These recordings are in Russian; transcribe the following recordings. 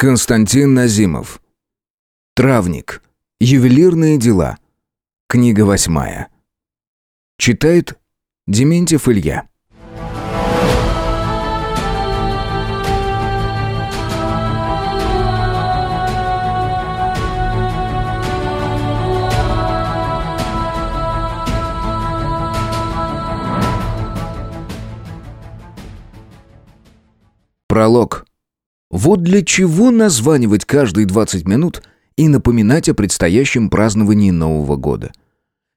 Константин Назимов. Травник. Ювелирные дела. Книга восьмая. Читает Дементьев Илья. Пролог. Вот для чего названивать каждые 20 минут и напоминать о предстоящем праздновании Нового года.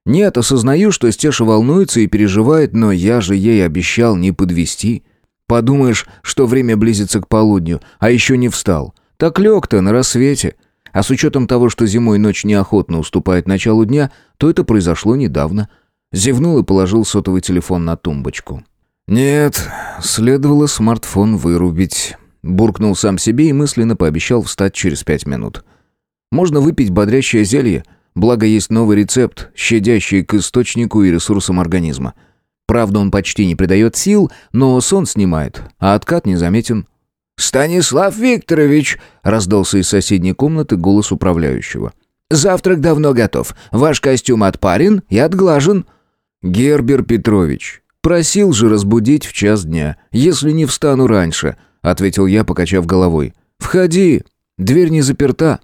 Нет, осознаю, что Стеша волнуется и переживает, но я же ей обещал не подвести. Подумаешь, что время близится к полудню, а еще не встал. Так лег-то на рассвете. А с учетом того, что зимой ночь неохотно уступает началу дня, то это произошло недавно. Зевнул и положил сотовый телефон на тумбочку. Нет, следовало смартфон вырубить. Буркнул сам себе и мысленно пообещал встать через пять минут. Можно выпить бодрящее зелье, благо есть новый рецепт, щадящий к источнику и ресурсам организма. Правда, он почти не придает сил, но сон снимает, а откат незаметен. «Станислав Викторович!» — раздался из соседней комнаты голос управляющего. «Завтрак давно готов. Ваш костюм отпарен и отглажен». «Гербер Петрович, просил же разбудить в час дня, если не встану раньше», — ответил я, покачав головой. «Входи! Дверь не заперта!»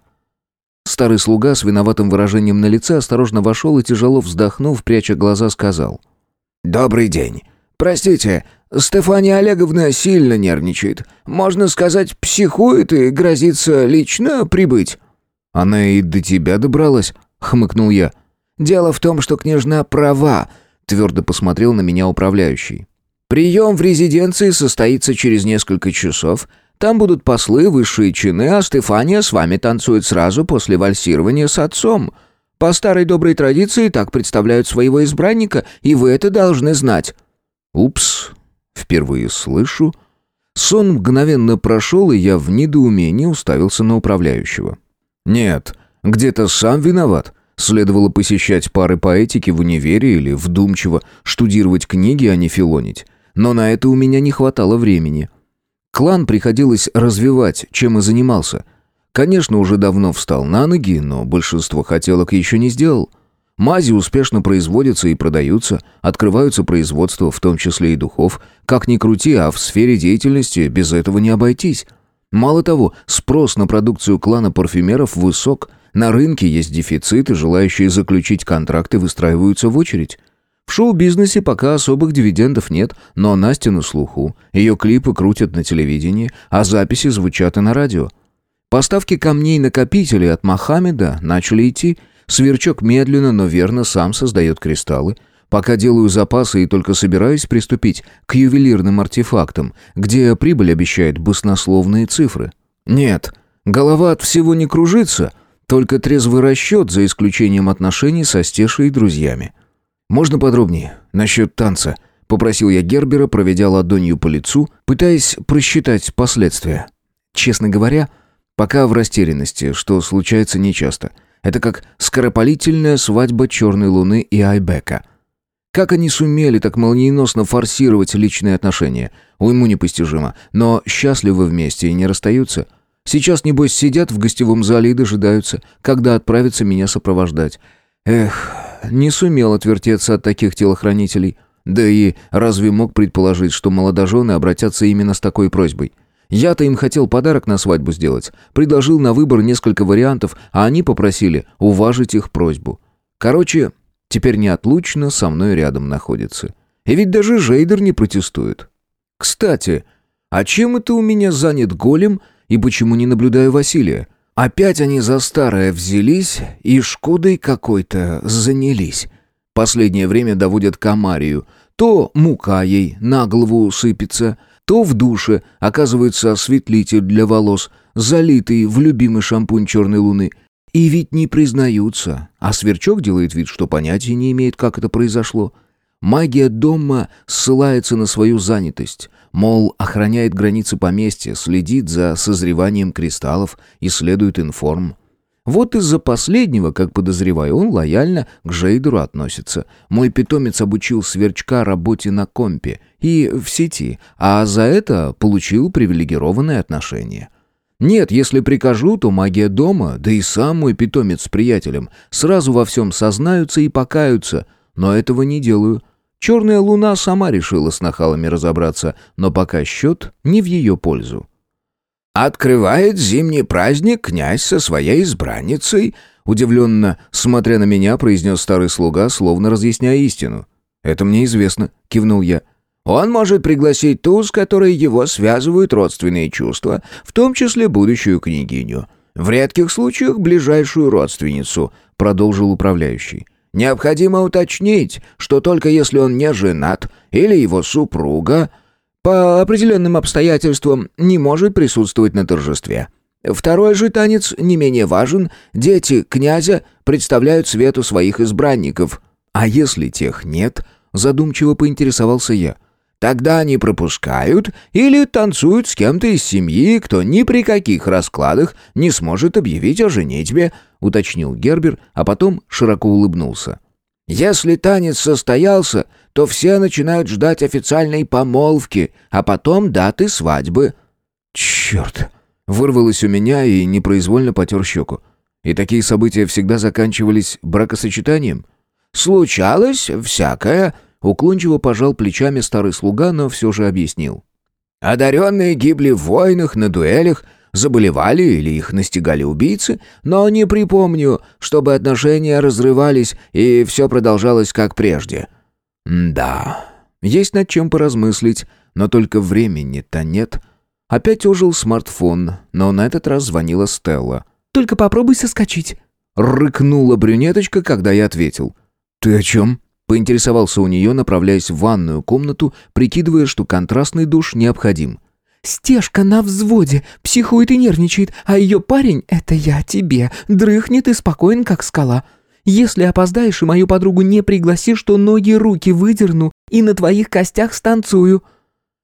Старый слуга с виноватым выражением на лице осторожно вошел и, тяжело вздохнув, пряча глаза, сказал. «Добрый день. Простите, Стефания Олеговна сильно нервничает. Можно сказать, психует и грозится лично прибыть». «Она и до тебя добралась?» — хмыкнул я. «Дело в том, что княжна права», — твердо посмотрел на меня управляющий. Прием в резиденции состоится через несколько часов. Там будут послы, высшие чины, а Стефания с вами танцует сразу после вальсирования с отцом. По старой доброй традиции так представляют своего избранника, и вы это должны знать». «Упс, впервые слышу». Сон мгновенно прошел, и я в недоумении уставился на управляющего. «Нет, где-то сам виноват. Следовало посещать пары по этике в универе или вдумчиво штудировать книги, а не филонить но на это у меня не хватало времени. Клан приходилось развивать, чем и занимался. Конечно, уже давно встал на ноги, но большинство хотелок еще не сделал. Мази успешно производятся и продаются, открываются производства, в том числе и духов. Как ни крути, а в сфере деятельности без этого не обойтись. Мало того, спрос на продукцию клана парфюмеров высок, на рынке есть дефицит, и желающие заключить контракты выстраиваются в очередь. В шоу-бизнесе пока особых дивидендов нет, но Настя на слуху. Ее клипы крутят на телевидении, а записи звучат и на радио. Поставки камней-накопителей от Мохаммеда начали идти. Сверчок медленно, но верно сам создает кристаллы. Пока делаю запасы и только собираюсь приступить к ювелирным артефактам, где прибыль обещает баснословные цифры. Нет, голова от всего не кружится, только трезвый расчет за исключением отношений со Стешей и друзьями. «Можно подробнее? Насчет танца?» — попросил я Гербера, проведя ладонью по лицу, пытаясь просчитать последствия. Честно говоря, пока в растерянности, что случается нечасто. Это как скоропалительная свадьба Черной Луны и Айбека. Как они сумели так молниеносно форсировать личные отношения? Уйму непостижимо. Но счастливы вместе и не расстаются. Сейчас, небось, сидят в гостевом зале и дожидаются, когда отправятся меня сопровождать. Эх, не сумел отвертеться от таких телохранителей. Да и разве мог предположить, что молодожены обратятся именно с такой просьбой? Я-то им хотел подарок на свадьбу сделать. Предложил на выбор несколько вариантов, а они попросили уважить их просьбу. Короче, теперь неотлучно со мной рядом находится. И ведь даже Жейдер не протестует. Кстати, а чем это у меня занят голем и почему не наблюдаю Василия? Опять они за старое взялись и Шкодой какой-то занялись. Последнее время доводят комарию. То мука ей на голову сыпется, то в душе оказывается осветлитель для волос, залитый в любимый шампунь черной луны. И ведь не признаются, а сверчок делает вид, что понятия не имеет, как это произошло. Магия дома ссылается на свою занятость. Мол, охраняет границы поместья, следит за созреванием кристаллов, исследует информ. Вот из-за последнего, как подозреваю, он лояльно к Жейдеру относится. Мой питомец обучил сверчка работе на компе и в сети, а за это получил привилегированное отношение. Нет, если прикажу, то магия дома, да и сам мой питомец с приятелем, сразу во всем сознаются и покаются, но этого не делаю. Черная луна сама решила с нахалами разобраться, но пока счет не в ее пользу. «Открывает зимний праздник князь со своей избранницей», удивленно, смотря на меня, произнес старый слуга, словно разъясняя истину. «Это мне известно», — кивнул я. «Он может пригласить ту, с которой его связывают родственные чувства, в том числе будущую княгиню. В редких случаях ближайшую родственницу», — продолжил управляющий. «Необходимо уточнить, что только если он не женат или его супруга...» по определенным обстоятельствам не может присутствовать на торжестве. Второй же танец не менее важен. Дети князя представляют свету своих избранников. А если тех нет, задумчиво поинтересовался я. Тогда они пропускают или танцуют с кем-то из семьи, кто ни при каких раскладах не сможет объявить о женитьбе, уточнил Гербер, а потом широко улыбнулся. Если танец состоялся, то все начинают ждать официальной помолвки, а потом даты свадьбы». «Черт!» — вырвалось у меня и непроизвольно потер щеку. «И такие события всегда заканчивались бракосочетанием?» «Случалось всякое», — уклончиво пожал плечами старый слуга, но все же объяснил. «Одаренные гибли в войнах, на дуэлях, заболевали или их настигали убийцы, но не припомню, чтобы отношения разрывались и все продолжалось как прежде. да, есть над чем поразмыслить, но только времени-то нет. Опять ожил смартфон, но на этот раз звонила Стелла. «Только попробуй соскочить», — рыкнула брюнеточка, когда я ответил. «Ты о чем?» — поинтересовался у нее, направляясь в ванную комнату, прикидывая, что контрастный душ необходим. Стежка на взводе, психует и нервничает, а ее парень — это я тебе, дрыхнет и спокоен, как скала. Если опоздаешь и мою подругу не пригласишь, то ноги руки выдерну и на твоих костях станцую».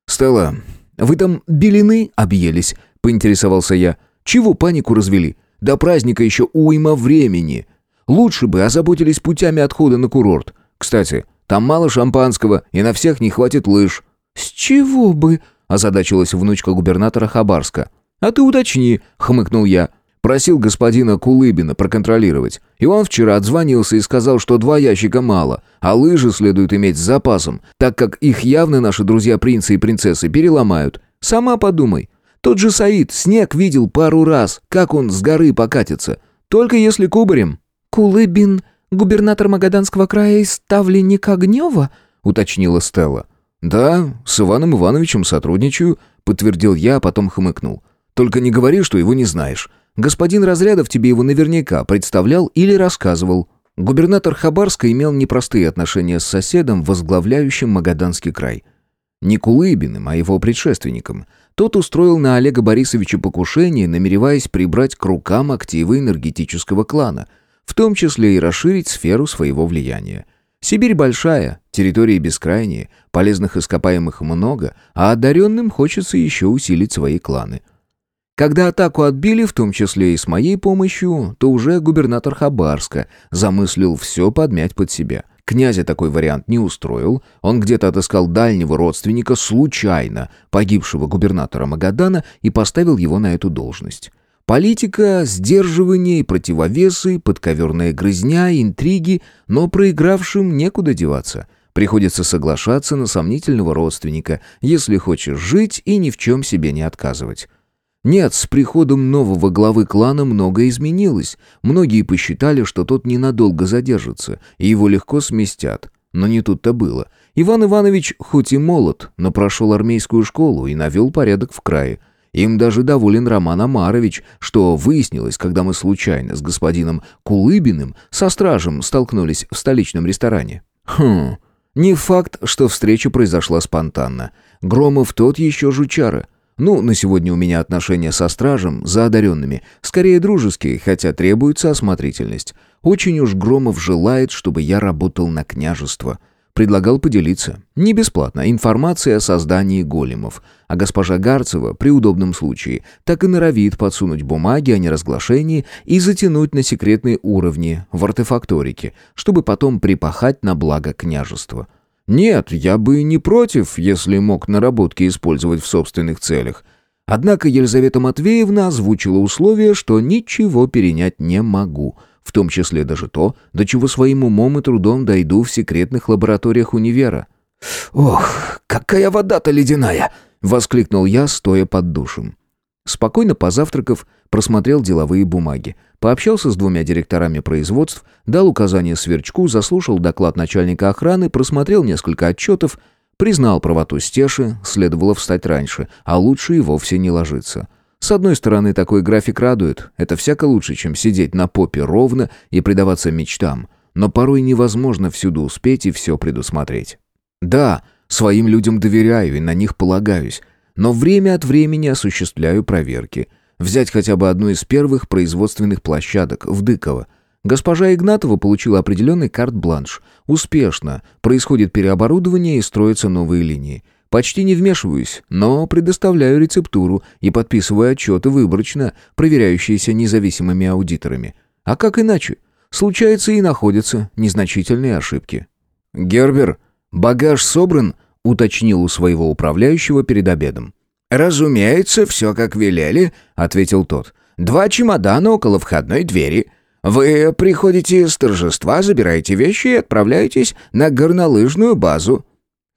«Стелла, вы там белины объелись?» — поинтересовался я. «Чего панику развели? До праздника еще уйма времени. Лучше бы озаботились путями отхода на курорт. Кстати, там мало шампанского, и на всех не хватит лыж». «С чего бы?» озадачилась внучка губернатора Хабарска. «А ты уточни», — хмыкнул я. Просил господина Кулыбина проконтролировать. И он вчера отзвонился и сказал, что два ящика мало, а лыжи следует иметь с запасом, так как их явно наши друзья-принцы и принцессы переломают. Сама подумай. Тот же Саид снег видел пару раз, как он с горы покатится. Только если кубарем». «Кулыбин, губернатор Магаданского края из ставленника Огнева?» — уточнила Стелла. «Да, с Иваном Ивановичем сотрудничаю», — подтвердил я, а потом хмыкнул. «Только не говори, что его не знаешь. Господин Разрядов тебе его наверняка представлял или рассказывал». Губернатор Хабарска имел непростые отношения с соседом, возглавляющим Магаданский край. Не Кулыбиным, а его предшественником. Тот устроил на Олега Борисовича покушение, намереваясь прибрать к рукам активы энергетического клана, в том числе и расширить сферу своего влияния. Сибирь большая, территории бескрайние, полезных ископаемых много, а одаренным хочется еще усилить свои кланы. Когда атаку отбили, в том числе и с моей помощью, то уже губернатор Хабарска замыслил все подмять под себя. Князя такой вариант не устроил, он где-то отыскал дальнего родственника, случайно погибшего губернатора Магадана, и поставил его на эту должность. Политика, сдерживание и противовесы, подковерная грызня, интриги, но проигравшим некуда деваться. Приходится соглашаться на сомнительного родственника, если хочешь жить и ни в чем себе не отказывать. Нет, с приходом нового главы клана многое изменилось. Многие посчитали, что тот ненадолго задержится, и его легко сместят. Но не тут-то было. Иван Иванович хоть и молод, но прошел армейскую школу и навел порядок в крае – им даже доволен Роман Амарович, что выяснилось, когда мы случайно с господином Кулыбиным со стражем столкнулись в столичном ресторане. Хм, не факт, что встреча произошла спонтанно. Громов тот еще жучара. Ну, на сегодня у меня отношения со стражем, за одаренными, скорее дружеские, хотя требуется осмотрительность. Очень уж Громов желает, чтобы я работал на княжество. Предлагал поделиться, не бесплатно, информацией о создании големов. А госпожа Гарцева, при удобном случае, так и норовит подсунуть бумаги о неразглашении и затянуть на секретные уровни в артефакторике, чтобы потом припахать на благо княжества. Нет, я бы не против, если мог наработки использовать в собственных целях. Однако Елизавета Матвеевна озвучила условие, что ничего перенять не могу, в том числе даже то, до чего своим умом и трудом дойду в секретных лабораториях универа. «Ох, какая вода-то ледяная!» — воскликнул я, стоя под душем. Спокойно позавтракав, просмотрел деловые бумаги, пообщался с двумя директорами производств, дал указание Сверчку, заслушал доклад начальника охраны, просмотрел несколько отчетов, признал правоту Стеши, следовало встать раньше, а лучше и вовсе не ложиться. С одной стороны, такой график радует, это всяко лучше, чем сидеть на попе ровно и предаваться мечтам, но порой невозможно всюду успеть и все предусмотреть. Да, своим людям доверяю и на них полагаюсь, но время от времени осуществляю проверки. Взять хотя бы одну из первых производственных площадок в Дыково. Госпожа Игнатова получила определенный карт-бланш. Успешно. Происходит переоборудование и строятся новые линии. Почти не вмешиваюсь, но предоставляю рецептуру и подписываю отчеты выборочно, проверяющиеся независимыми аудиторами. А как иначе? Случается и находятся незначительные ошибки. «Гербер, багаж собран?» — уточнил у своего управляющего перед обедом. «Разумеется, все как велели», — ответил тот. «Два чемодана около входной двери. Вы приходите с торжества, забираете вещи и отправляетесь на горнолыжную базу».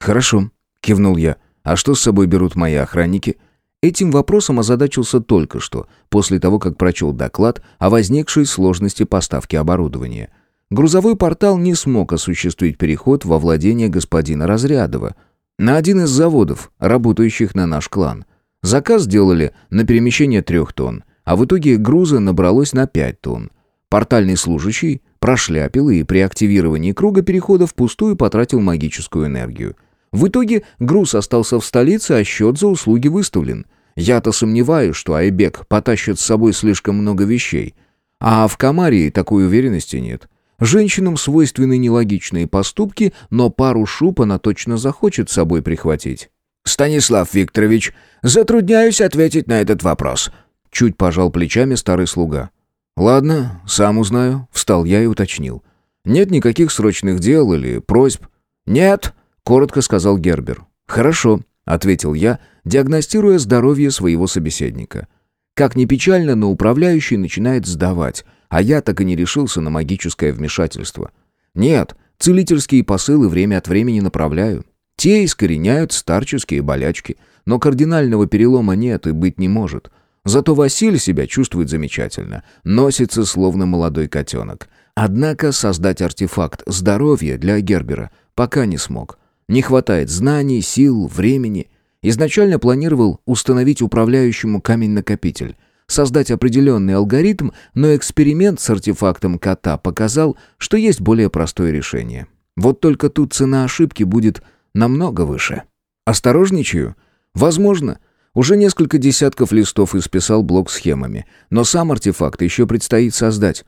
«Хорошо», — кивнул я. «А что с собой берут мои охранники?» Этим вопросом озадачился только что, после того, как прочел доклад о возникшей сложности поставки оборудования. Грузовой портал не смог осуществить переход во владение господина Разрядова — на один из заводов, работающих на наш клан. Заказ сделали на перемещение трех тонн, а в итоге груза набралось на пять тонн. Портальный служащий прошляпил и при активировании круга перехода впустую потратил магическую энергию. В итоге груз остался в столице, а счет за услуги выставлен. Я-то сомневаюсь, что Айбек потащит с собой слишком много вещей. А в Камарии такой уверенности нет. Женщинам свойственны нелогичные поступки, но пару шуб она точно захочет с собой прихватить. «Станислав Викторович, затрудняюсь ответить на этот вопрос», — чуть пожал плечами старый слуга. «Ладно, сам узнаю», — встал я и уточнил. «Нет никаких срочных дел или просьб?» «Нет», — коротко сказал Гербер. «Хорошо», — ответил я, диагностируя здоровье своего собеседника. Как ни печально, но управляющий начинает сдавать — а я так и не решился на магическое вмешательство. Нет, целительские посылы время от времени направляю. Те искореняют старческие болячки, но кардинального перелома нет и быть не может. Зато Василий себя чувствует замечательно, носится словно молодой котенок. Однако создать артефакт здоровья для Гербера пока не смог. Не хватает знаний, сил, времени. Изначально планировал установить управляющему камень-накопитель, создать определенный алгоритм, но эксперимент с артефактом кота показал, что есть более простое решение. Вот только тут цена ошибки будет намного выше. Осторожничаю? Возможно. Уже несколько десятков листов исписал блок схемами, но сам артефакт еще предстоит создать.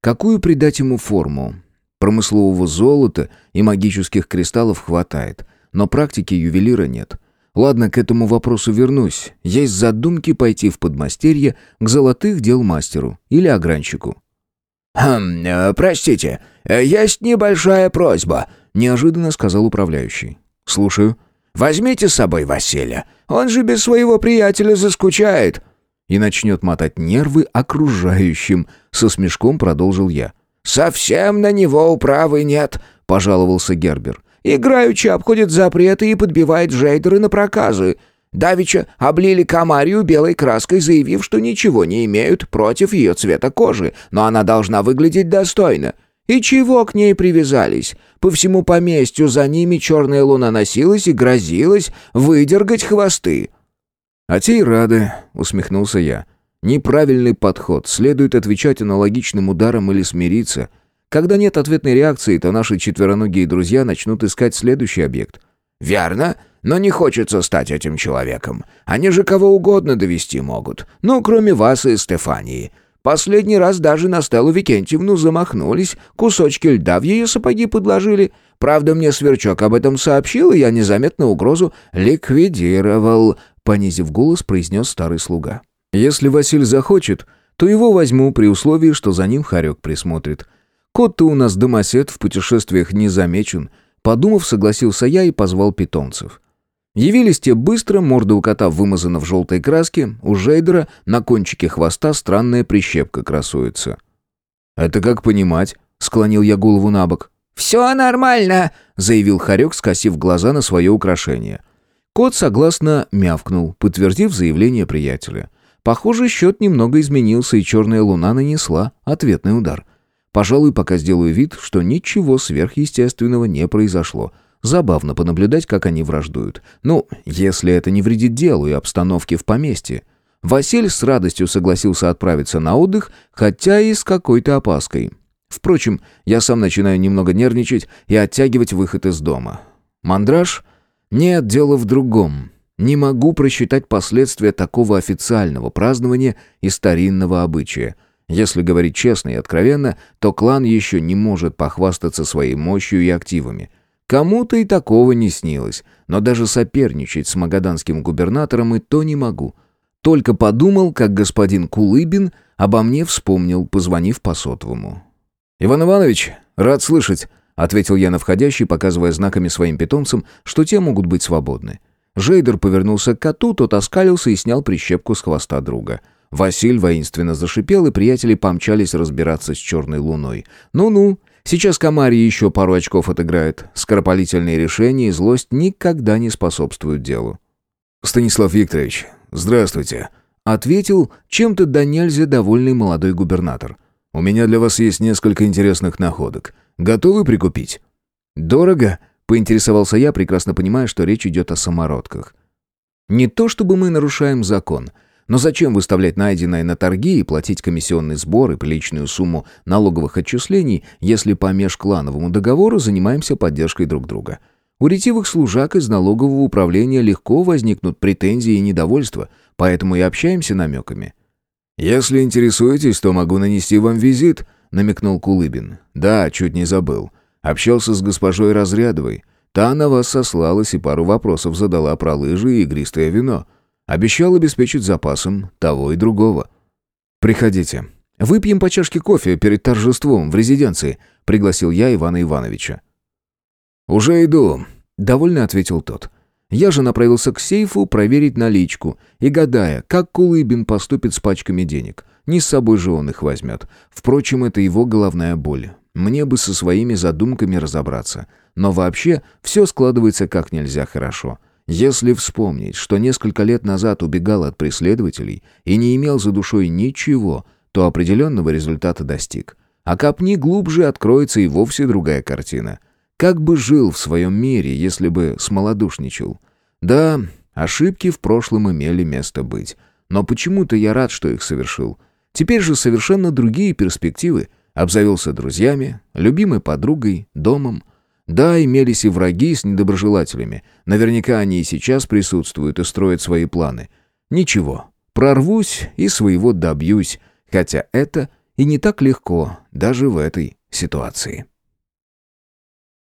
Какую придать ему форму? Промыслового золота и магических кристаллов хватает, но практики ювелира нет — Ладно, к этому вопросу вернусь. Есть задумки пойти в подмастерье к золотых дел мастеру или огранщику. «Хм, э, простите, э, есть небольшая просьба», — неожиданно сказал управляющий. «Слушаю». «Возьмите с собой Василия. Он же без своего приятеля заскучает». И начнет мотать нервы окружающим, со смешком продолжил я. «Совсем на него управы нет», — пожаловался Гербер. Играючи обходит запреты и подбивает джейдеры на проказы. Давича облили Камарию белой краской, заявив, что ничего не имеют против ее цвета кожи, но она должна выглядеть достойно. И чего к ней привязались? По всему поместью за ними черная луна носилась и грозилась выдергать хвосты. «А те и рады», — усмехнулся я. «Неправильный подход. Следует отвечать аналогичным ударом или смириться. Когда нет ответной реакции, то наши четвероногие друзья начнут искать следующий объект. «Верно, но не хочется стать этим человеком. Они же кого угодно довести могут. Ну, кроме вас и Стефании. Последний раз даже на Стеллу Викентьевну замахнулись, кусочки льда в ее сапоги подложили. Правда, мне Сверчок об этом сообщил, и я незаметно угрозу ликвидировал», — понизив голос, произнес старый слуга. «Если Василь захочет, то его возьму при условии, что за ним Харек присмотрит. Кот-то у нас домосед в путешествиях не замечен. Подумав, согласился я и позвал питомцев. Явились те быстро, морда у кота вымазана в желтой краске, у Жейдера на кончике хвоста странная прищепка красуется. «Это как понимать?» — склонил я голову на бок. «Все нормально», — заявил Харек, скосив глаза на свое украшение. Кот согласно мявкнул, подтвердив заявление приятеля. Похоже, счет немного изменился, и черная луна нанесла ответный удар. Пожалуй, пока сделаю вид, что ничего сверхъестественного не произошло — Забавно понаблюдать, как они враждуют. Ну, если это не вредит делу и обстановке в поместье. Василь с радостью согласился отправиться на отдых, хотя и с какой-то опаской. Впрочем, я сам начинаю немного нервничать и оттягивать выход из дома. Мандраж? Нет, дело в другом. Не могу просчитать последствия такого официального празднования и старинного обычая. Если говорить честно и откровенно, то клан еще не может похвастаться своей мощью и активами. Кому-то и такого не снилось, но даже соперничать с магаданским губернатором и то не могу. Только подумал, как господин Кулыбин обо мне вспомнил, позвонив по сотовому. «Иван Иванович, рад слышать», — ответил я на входящий, показывая знаками своим питомцам, что те могут быть свободны. Жейдер повернулся к коту, тот оскалился и снял прищепку с хвоста друга. Василь воинственно зашипел, и приятели помчались разбираться с черной луной. «Ну-ну, Сейчас Камарья еще пару очков отыграет. Скоропалительные решения и злость никогда не способствуют делу. «Станислав Викторович, здравствуйте», — ответил чем-то до нельзя довольный молодой губернатор. «У меня для вас есть несколько интересных находок. Готовы прикупить?» «Дорого?» — поинтересовался я, прекрасно понимая, что речь идет о самородках. «Не то чтобы мы нарушаем закон», — но зачем выставлять найденное на торги и платить комиссионный сбор и приличную сумму налоговых отчислений, если по межклановому договору занимаемся поддержкой друг друга? У ретивых служак из налогового управления легко возникнут претензии и недовольство, поэтому и общаемся намеками. «Если интересуетесь, то могу нанести вам визит», — намекнул Кулыбин. «Да, чуть не забыл. Общался с госпожой Разрядовой. Та на вас сослалась и пару вопросов задала про лыжи и игристое вино. Обещал обеспечить запасом того и другого. «Приходите. Выпьем по чашке кофе перед торжеством в резиденции», — пригласил я Ивана Ивановича. «Уже иду», — довольно ответил тот. Я же направился к сейфу проверить наличку и гадая, как Кулыбин поступит с пачками денег. Не с собой же он их возьмет. Впрочем, это его головная боль. Мне бы со своими задумками разобраться. Но вообще все складывается как нельзя хорошо. Если вспомнить, что несколько лет назад убегал от преследователей и не имел за душой ничего, то определенного результата достиг. А копни глубже откроется и вовсе другая картина. Как бы жил в своем мире, если бы смолодушничал? Да, ошибки в прошлом имели место быть. Но почему-то я рад, что их совершил. Теперь же совершенно другие перспективы. Обзавелся друзьями, любимой подругой, домом. Да, имелись и враги с недоброжелателями. Наверняка они и сейчас присутствуют и строят свои планы. Ничего, прорвусь и своего добьюсь, хотя это и не так легко даже в этой ситуации.